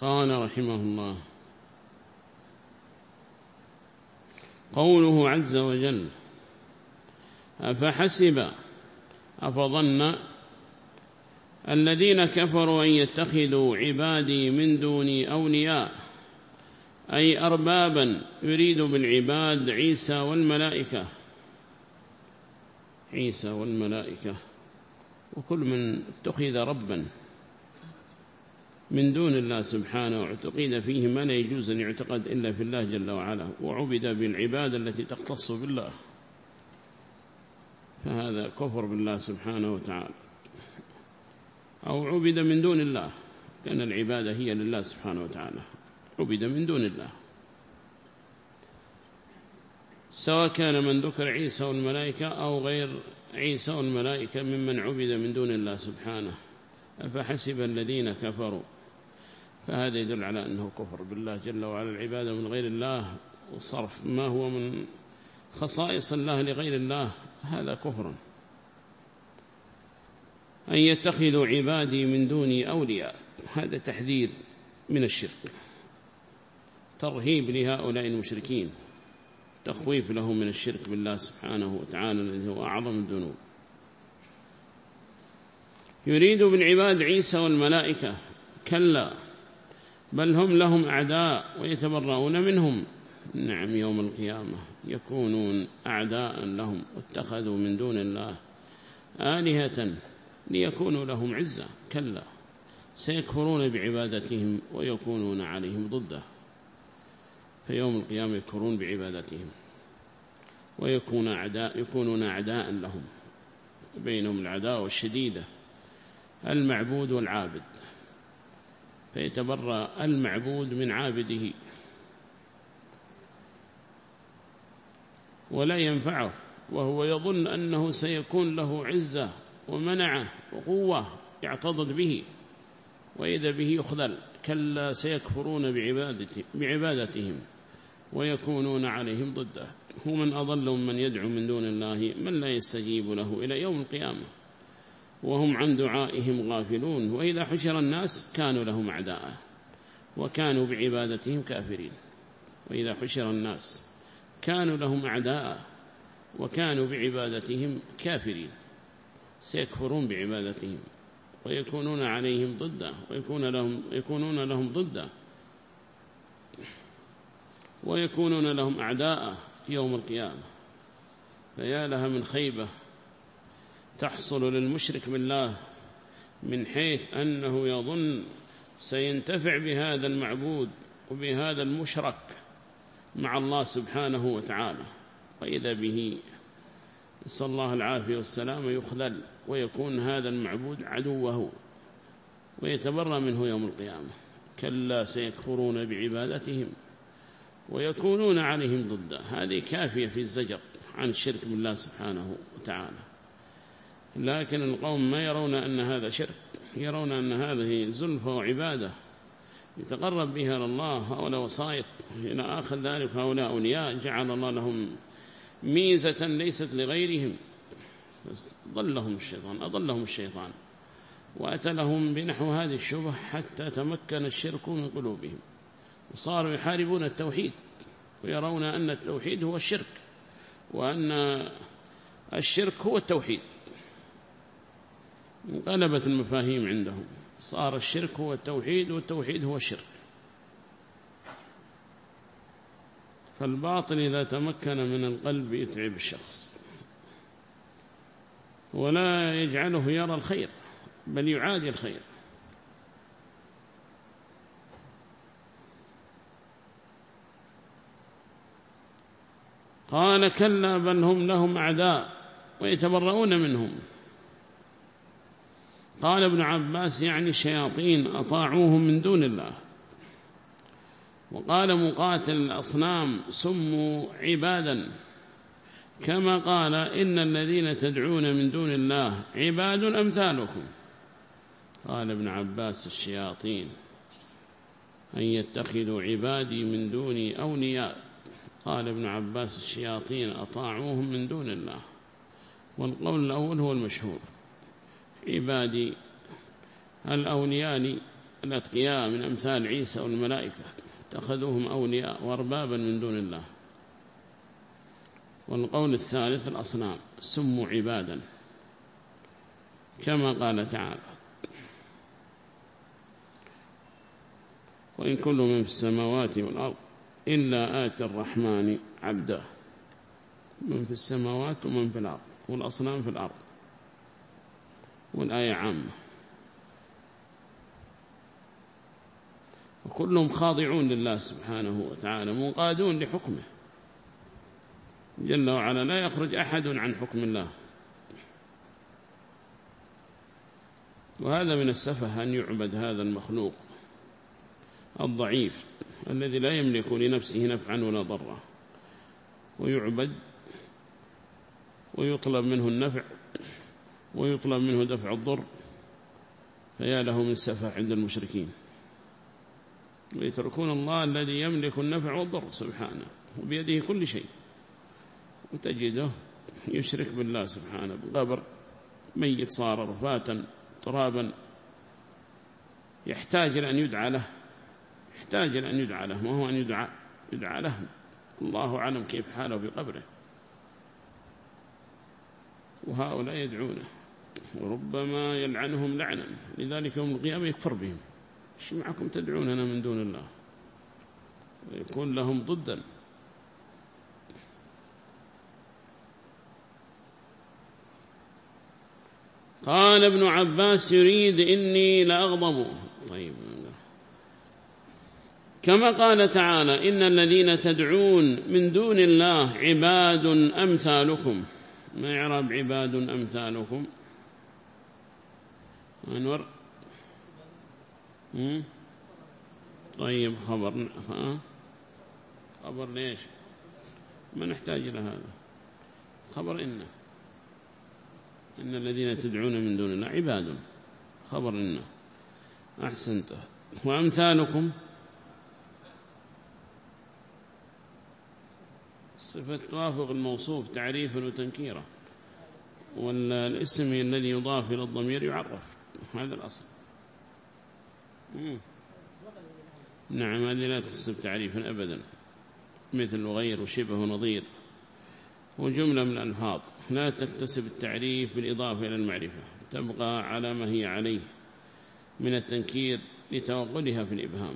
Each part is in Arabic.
قال رحمه الله. قوله عز وجل أفحسب أفظن الذين كفروا أن يتخذوا عبادي من دوني أولياء أي أربابا يريد بالعباد عيسى والملائكة. عيسى والملائكة وكل من اتخذ ربا. من دون الله سبحانه واعتقد فيه ما لا يجوز أن يعتقد إلا في الله جل وعلا وعبد بالعبادة التي تختص بالله. فهذا كفر بالله سبحانه وتعالى. أو عبد من دون الله لأن العبادة هي لله سبحانه وتعالى. عبد من دون الله. سواء كان من ذكر عيسى والملائكة أو غير عيسى والملائكة ممن عبد من دون الله سبحانه. أفحسب الذين كفروا؟ فهذا يدل على أنه كفر بالله جل وعلا العبادة من غير الله وصرف ما هو من خصائص الله لغير الله هذا كفر. أن يتخذوا عبادي من دوني أولياء هذا تحذير من الشرك ترهيب لهؤلاء المشركين تخويف لهم من الشرك بالله سبحانه وتعالى الذي هو أعظم الذنوب. يريد بالعباد عيسى والملائكة كلا بل هم لهم أعداء ويتبرؤون منهم. نعم يوم القيامة يكونون أعداء لهم واتخذوا من دون الله آلهة ليكونوا لهم عزة. كلا سيكفرون بعبادتهم ويكونون عليهم ضده. فيوم القيامة يكفرون بعبادتهم ويكون أعداء يكونون أعداء لهم. بينهم العداوة الشديدة المعبود والعابد. فيتبرى المعبود من عابده. ولا ينفعه وهو يظن أنه سيكون له عزة ومنعة وقوة يعتضد به. وإذا به يخذل كلا سيكفرون بعبادتهم ويكونون عليهم ضده. هو من أضل من يدعو من دون الله من لا يستجيب له إلى يوم القيامة. وهم عن دعائهم غافلون وإذا حشر الناس كانوا لهم أعداء وكانوا بعبادتهم كافرين. وإذا حشر الناس كانوا لهم أعداء وكانوا بعبادتهم كافرين. سيكفرون بعبادتهم ويكونون عليهم ضده ويكون لهم يكونون لهم ضده ويكونون لهم أعداء يوم القيامة. فيا لها من خيبة تحصل للمشرك بالله من حيث أنه يظن سينتفع بهذا المعبود وبهذا المشرك مع الله سبحانه وتعالى. وإذا به نسأل الله العافية والسلام يخذل ويكون هذا المعبود عدوه ويتبرى منه يوم القيامة. كلا سيكفرون بعبادتهم ويكونون عليهم ضده هذه كافية في الزجر عن الشرك بالله سبحانه وتعالى. لكن القوم ما يرون أن هذا شرك يرون أن هذه زلفة وعبادة يتقرب بها إلى الله هؤلاء وسائط. إلى آخر ذلك هؤلاء أولياء جعل الله لهم ميزة ليست لغيرهم. ضلهم الشيطان أضلهم الشيطان. وأتى لهم بنحو هذه الشبه حتى تمكن الشرك من قلوبهم. وصاروا يحاربون التوحيد ويرون أن التوحيد هو الشرك وأن الشرك هو التوحيد. انقلبت المفاهيم عندهم. صار الشرك هو التوحيد والتوحيد هو الشرك. فالباطل إذا تمكن من القلب يتعب الشخص. ولا يجعله يرى الخير بل يعادي الخير. قال كلا بل هم لهم أعداء ويتبرؤون منهم. قال ابن عباس يعني الشياطين أطاعوهم من دون الله. وقال مقاتل الأصنام سموا عبادا كما قال إن الذين تدعون من دون الله عباد أمثالكم. قال ابن عباس الشياطين أن يتخذوا عبادي من دوني أولياء. قال ابن عباس الشياطين أطاعوهم من دون الله والقول الأول هو المشهور. عبادي الأولياء الأتقياء من أمثال عيسى والملائكة. اتخذوهم أولياء وأربابا من دون الله. والقول الثالث الأصنام سموا عبادا. كما قال تعالى وإن كل من في السماوات والأرض إلا آتي الرحمن عبدا من في السماوات ومن في الأرض. والأصنام في الأرض. والآية عامة وكلهم خاضعون لله سبحانه وتعالى منقادون لحكمه. جل وعلا لا يخرج أحد عن حكم الله. وهذا من السفه أن يعبد هذا المخلوق الضعيف الذي لا يملك لنفسه نفعا ولا ضرا. ويعبد ويطلب منه النفع ويطلب منه دفع الضر فيا له من سفه عند المشركين. ويتركون الله الذي يملك النفع والضر سبحانه وبيده كل شيء. وتجده يشرك بالله سبحانه. بقبر ميت صار رفاتا ترابا. يحتاج إلى أن يدعى له يحتاج إلى أن يدعى له ما هو أن يدعى يدعى له. الله أعلم كيف حاله بقبره. وهؤلاء يدعونه. وربما يلعنهم لعنا. لذلك يوم القيامة يكفر بهم. إيش معكم تدعوننا من دون الله؟ ويكون لهم ضدا. قال ابن عباس يريد إني لأغضب طيب. كما قال تعالى إن الذين تدعون من دون الله عباد أمثالكم. ما يعرب عباد أمثالكم؟ أنور طيب خبر. خبر ليش؟ ما نحتاج إلى هذا. خبر إنه إن الذين تدعون من دون الله عباد. خبر إنه أحسنت. وأمثالكم؟ صفة توافق الموصوف تعريفا وتنكيرا. والاسم الذي يضاف إلى الضمير يعرف. هذا الأصل. نعم هذه لا تصف تعريفا أبدا. مثل وغير وشبه ونظير وجملة من الألفاظ. لا تكتسب التعريف بالإضافة إلى المعرفة. تبقى على ما هي عليه. من التنكير لتوغلها في الإبهام.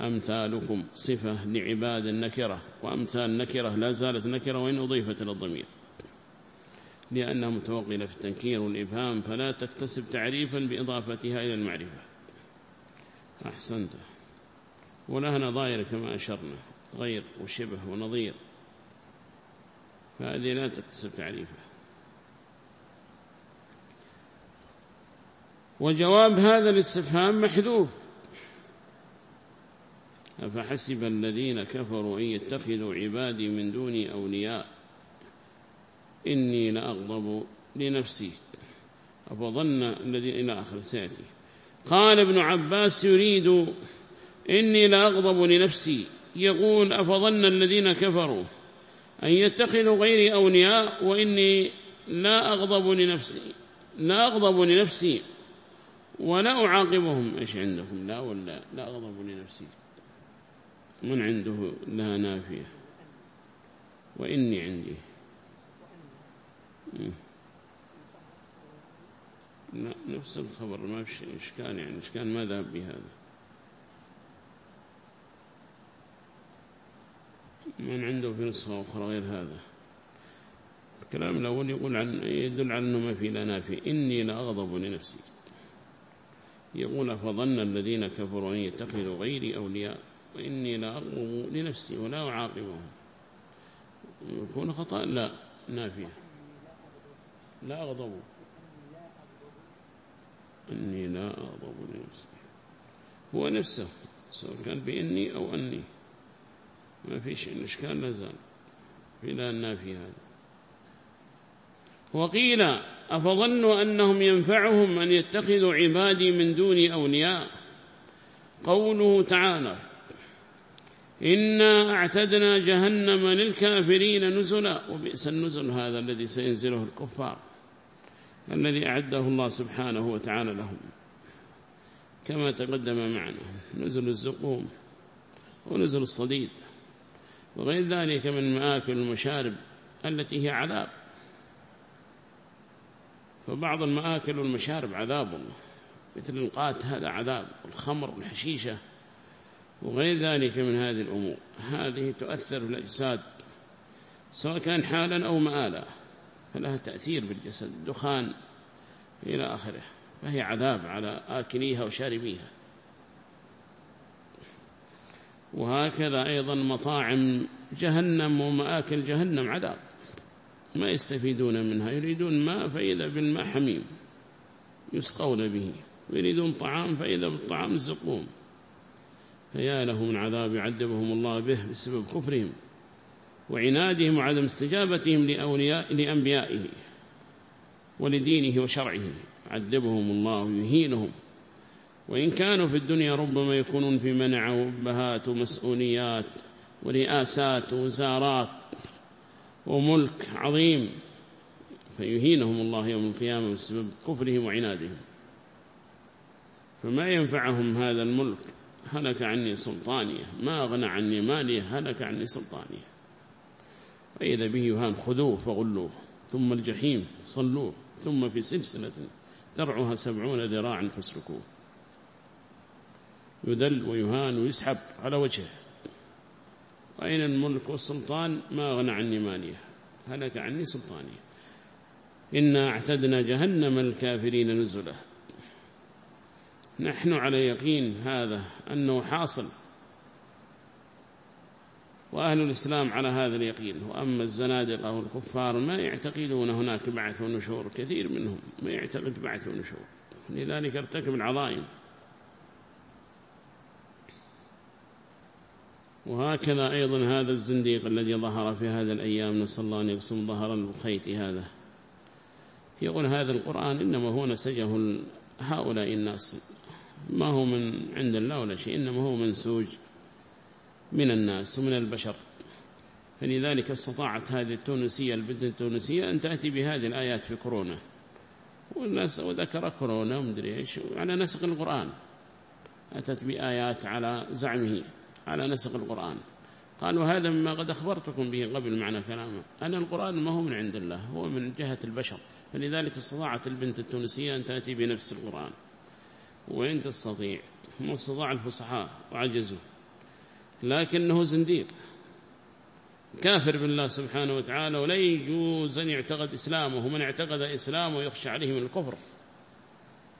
أمثالكم صفة لعباد النكرة. وأمثال نكرة لا زالت نكرة وإن أضيفت إلى الضمير. لأنها متوغلة في التنكير والإبهام فلا تكتسب تعريفا بإضافتها إلى المعرفة. أحسنت. ولها نظائر كما أشرنا غير وشبه ونظير. فهذه لا تكتسب تعريفها. وجواب هذا الاستفهام محذوف. أفحسب الذين كفروا أن يتخذوا عبادي من دوني أولياء؟ إني لأغضب لنفسي. أفظن الذين إلى آخر سيأتي. قال ابن عباس يريد إني لأغضب لنفسي. يقول أفظن الذين كفروا أن يتخذوا غيري أولياء وإني لا أغضب لنفسي. لا أغضب لنفسي ولا أعاقبهم. إيش عندكم لا ولا. لا أغضب لنفسي. من عنده لها نافية. وإني عندي. لا نفس الخبر ما في إشكال يعني؟ إشكال ما ذهب بهذا؟ من عنده في نسخة أخرى غير هذا؟ الكلام الأول يقول عن يدل على أنه ما في لا نافي إني لأغضب لنفسي. يقول فظن الذين كفروا أن يتخذوا غيري أولياء وإني لا أغضب لنفسي ولا أعاقبهم. يكون خطأ؟ لا نافية لا أغضب. إني لا أغضب لنفسي. هو نفسه سواء كان بإني أو أني. ما في شيء الإشكال لا زال. في لا النافي هذا. وقيل أفظنوا أنهم ينفعهم أن يتخذوا عبادي من دوني أولياء؟ قوله تعالى إنا أعتدنا جهنم للكافرين نزلا. وبئس النزل هذا الذي سينزله الكفار. الذي أعده الله سبحانه وتعالى لهم. كما تقدم معنا نزل الزقوم ونزل الصديد وغير ذلك من مآكل المشارب التي هي عذاب. فبعض المآكل والمشارب عذاب مثل القات هذا عذاب الخمر والحشيشة وغير ذلك من هذه الأمور. هذه تؤثر بالأجساد سواء كان حالا أو مآلا. فلها تأثير بالجسد دخان إلى آخره فهي عذاب على آكليها وشاربيها. وهكذا أيضا مطاعم جهنم ومآكل جهنم عذاب ما يستفيدون منها يريدون ماء فإذا بالماء حميم يسقون به ويريدون طعام فإذا بالطعام الزقوم. فيا له من عذاب يعذبهم الله به بسبب كفرهم. وعنادهم وعدم استجابتهم لأولياء لأنبيائه ولدينه وشرعه. عذبهم الله يهينهم. وإن كانوا في الدنيا ربما يكونون في منع وبهات ومسؤوليات ورئاسات وزارات وملك عظيم. فيهينهم الله يوم القيامة بسبب كفرهم وعنادهم. فما ينفعهم هذا الملك؟ هلك عني سلطانية. ما أغنى عني مالية هلك عني سلطانية. فإذا به يهان خذوه فغلوه ثم الجحيم صلوه ثم في سلسلة درعها سبعون ذراعا فاسلكوه. يذل ويهان ويسحب على وجهه. وأين الملك والسلطان؟ ما أغنى عني مالية هلك عني سلطانية. إنا اعتدنا جهنم الكافرين نزله نحن على يقين هذا أنه حاصل. وأهل الإسلام على هذا اليقين. وأما الزنادقة والكفار ما يعتقدون هناك بعث ونشور كثير منهم. ما يعتقد بعث ونشور. لذلك ارتكب العظائم. وهكذا أيضا هذا الزنديق الذي ظهر في هذه الأيام نسأل الله أن يقسم ظهر الخيط هذا. يقول هذا القرآن إنما هو نسجه هؤلاء الناس. ما هو من عند الله ولا شيء إنما هو منسوج. من الناس ومن البشر. فلذلك استطاعت هذه التونسية البنت التونسية أن تأتي بهذه الآيات في كورونا. والناس وذكر كورونا ومدري إيش على نسق القرآن. أتت بآيات على زعمه على نسق القرآن. قالوا هذا مما قد أخبرتكم به قبل معنى كلامه أن القرآن ما هو من عند الله هو من جهة البشر. فلذلك استطاعت البنت التونسية أن تأتي بنفس القرآن. وإن تستطيع؟ ما استطاع الفصحاء وعجزوا لكنه زنديق. كافر بالله سبحانه وتعالى ولا يجوز أن يعتقد إسلامه. من اعتقد إسلامه يخشى عليه من الكفر.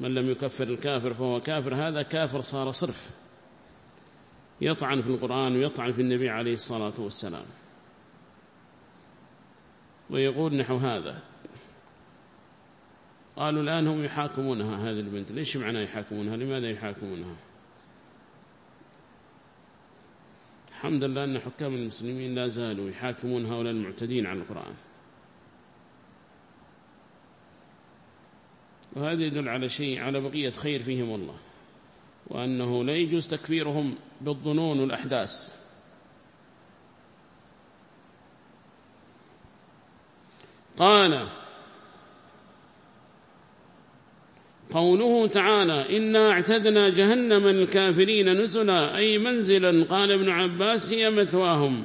من لم يكفر الكافر فهو كافر. هذا كافر صار صرف. يطعن في القرآن ويطعن في النبي عليه الصلاة والسلام. ويقول نحو هذا. قالوا الآن هم يحاكمونها هذه البنت. ليش معنى يحاكمونها؟ لماذا يحاكمونها؟ الحمد لله أن حكام المسلمين لا زالوا يحاكمون هؤلاء المعتدين على القرآن. وهذا يدل على شيء على بقية خير فيهم الله وأنه لا يجوز تكفيرهم بالظنون والأحداث. قال قوله تعالى إنا اعتدنا جهنم الكافرين نزلا أي منزلا قال ابن عباس هي مثواهم.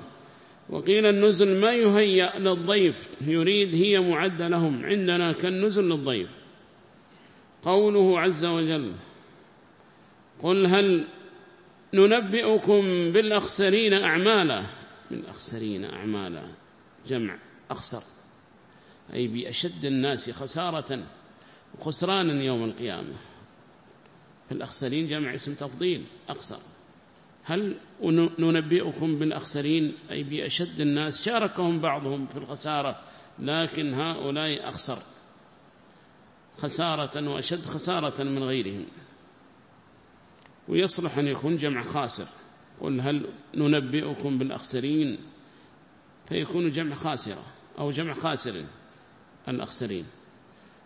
وقيل النزل ما يهيأ للضيف يريد هي معد لهم عندنا كالنزل للضيف. قوله عز وجل قل هل ننبئكم بالأخسرين أعمالا؟ بالأخسرين أعمالا جمع أخسر أي بأشد الناس خسارة. وخسرانا يوم القيامة. الأخسرين جمع اسم تفضيل أخسر. هل ننبئكم بالأخسرين؟ أي بأشد الناس. شاركهم بعضهم في الخسارة لكن هؤلاء أخسر. خسارة وأشد خسارة من غيرهم. ويصلح أن يكون جمع خاسر. قل هل ننبئكم بالأخسرين؟ فيكون جمع خاسرة أو جمع خاسر الأخسرين.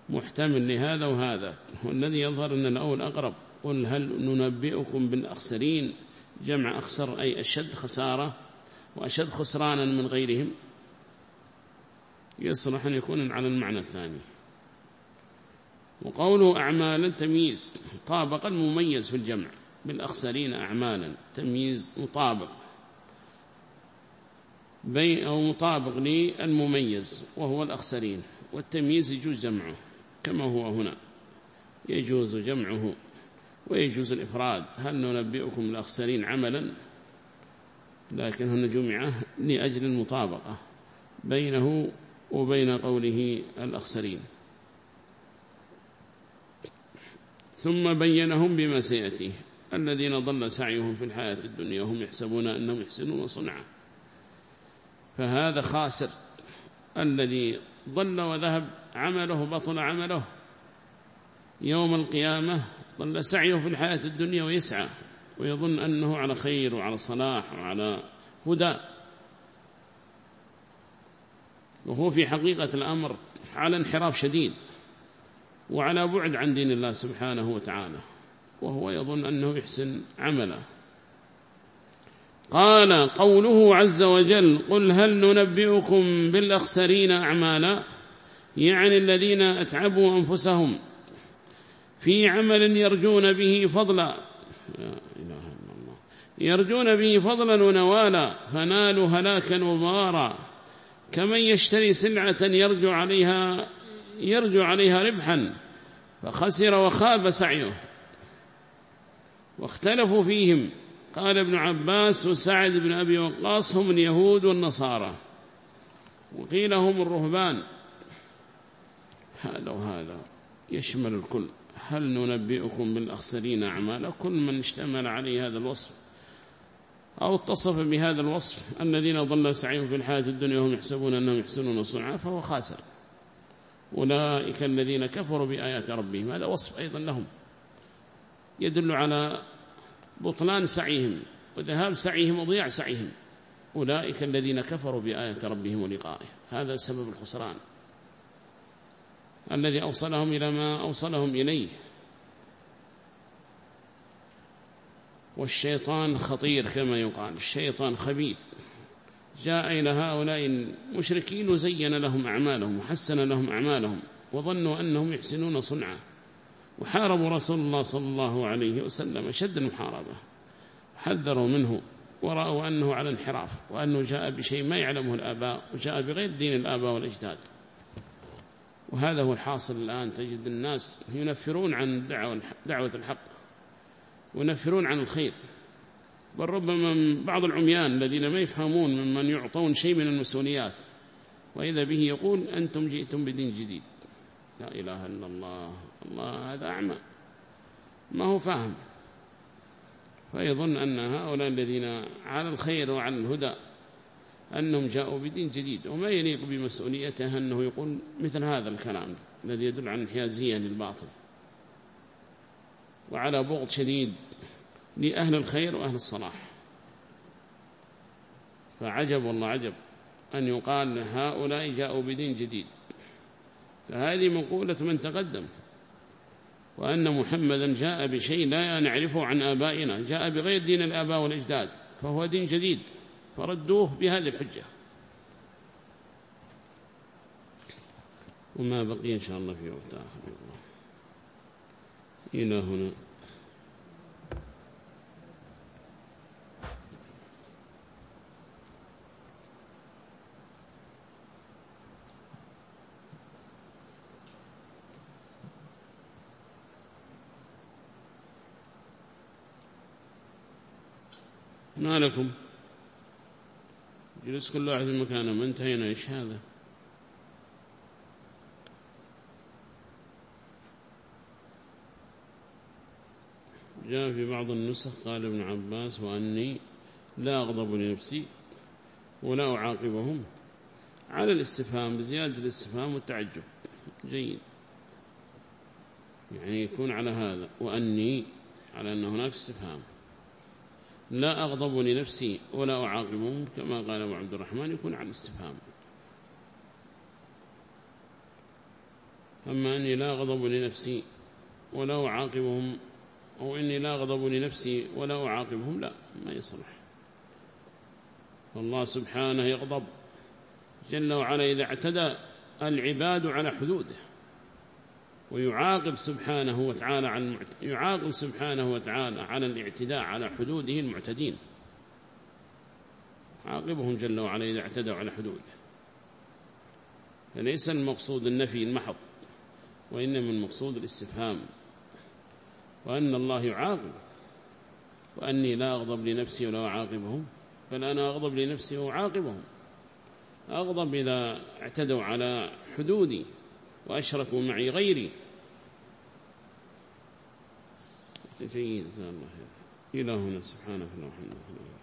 محتمل لهذا وهذا. والذي يظهر أن الأول أقرب. قل هل ننبئكم بالأخسرين؟ جمع أخسر أي أشد خسارة وأشد خسرانا من غيرهم. يصلح أن يكون على المعنى الثاني. وقوله أعمالا تمييز. طابق المميز في الجمع. بالأخسرين أعمالا. تمييز مطابق. بين أو مطابق للمميز وهو الأخسرين. والتمييز يجوز جمعه. كما هو هنا. يجوز جمعه ويجوز الإفراد. هل ننبئكم الأخسرين عملا؟ لكن هنا جمعه لأجل المطابقة بينه وبين قوله الأخسرين. ثم بينهم بما سيأتيه الذين ضل سعيهم في الحياة الدنيا وهم يحسبون أنهم يحسنون صنعا. فهذا خاسر. الذي ضل وذهب عمله بطل عمله. يوم القيامة ضل سعيه في الحياة الدنيا ويسعى ويظن أنه على خير وعلى صلاح وعلى هدى. وهو في حقيقة الأمر على انحراف شديد وعلى بعد عن دين الله سبحانه وتعالى وهو يظن أنه يحسن عمله. قال قوله عز وجل قل هل ننبئكم بالأخسرين أعمالا؟ يعني الذين أتعبوا أنفسهم في عمل يرجون به فضلا. يرجون به فضلا ونوالا. فنالوا هلاكا ومارا كمن يشتري سلعة يرجو عليها يرجو عليها ربحا. فخسر وخاب سعيه. واختلفوا فيهم. قال ابن عباس وسعد بن أبي وقاص هم اليهود والنصارى. وقيل هم الرهبان. هذا وهذا يشمل الكل. هل ننبئكم بالأخسرين أعمالا؟ كل من اشتمل عليه هذا الوصف أو اتصف بهذا الوصف الذين ضل سعيهم في الحياة الدنيا وهم يحسبون أنهم يحسنون صنعا فهو خاسر. أولئك الذين كفروا بآيات ربهم. هذا وصف أيضا لهم. يدل على بطلان سعيهم وذهاب سعيهم وضياع سعيهم. أولئك الذين كفروا بآيات ربهم ولقائه. هذا سبب الخسران. الذي أوصلهم إلى ما أوصلهم إليه. والشيطان خطير كما يقال. الشيطان خبيث. جاء إلى هؤلاء المشركين وزين لهم أعمالهم وحسن لهم أعمالهم وظنوا أنهم يحسنون صنعا. وحاربوا رسول الله صلى الله عليه وسلم شد المحاربة. حذروا منه ورأوا أنه على انحراف وأنه جاء بشيء ما يعلمه الآباء وجاء بغير دين الآباء والأجداد. وهذا هو الحاصل الآن تجد الناس ينفرون عن دعوة الحق وينفرون عن الخير. بل ربما بعض العميان الذين ما يفهمون ممن يعطون شيء من المسؤوليات وإذا به يقول أنتم جئتم بدين جديد. لا إله إلا الله. الله هذا أعمى. ما هو فاهم فيظن أن هؤلاء الذين على الخير وعلى الهدى أنهم جاءوا بدين جديد وما يليق بمسؤوليته أنه يقول مثل هذا الكلام الذي يدل عن انحيازية للباطل. وعلى بغض شديد لأهل الخير وأهل الصلاح. فعجب والله عجب أن يقال هؤلاء جاءوا بدين جديد. فهذه مقولة من تقدم. وأن محمدا جاء بشيء لا نعرفه عن آبائنا جاء بغير دين الآباء والأجداد فهو دين جديد فردوه بهذه الحجة. وما بقي إن شاء الله في وقت آخر. إلى هنا. ما لكم؟ جلس كل واحد في مكانه ما انتهينا إيش هذا؟ جاء في بعض النسخ قال ابن عباس وأني لا أغضب لنفسي ولا أعاقبهم على الاستفهام بزيادة الاستفهام والتعجب. جيد. يعني يكون على هذا وأني على أن هناك استفهام. لا أغضب لنفسي ولا أعاقبهم كما قال أبو عبد الرحمن يكون على الاستفهام. أما أني لا أغضب لنفسي ولا أعاقبهم أو إني لا أغضب لنفسي ولا أعاقبهم لا ما يصلح. الله سبحانه يغضب. جل وعلا إذا اعتدى العباد على حدوده. ويعاقب سبحانه وتعالى عن يعاقب سبحانه وتعالى على الاعتداء على حدوده المعتدين. عاقبهم جل وعلا إذا اعتدوا على حدوده. فليس المقصود النفي المحض وإنما المقصود الاستفهام. وأن الله يعاقب وأني لا أغضب لنفسي ولا أعاقبهم بل أنا أغضب لنفسي وأعاقبهم. أغضب إذا اعتدوا على حدودي وأشركوا معي غيري. جيد جزاه الله خير إلهنا سبحانه وتعالى.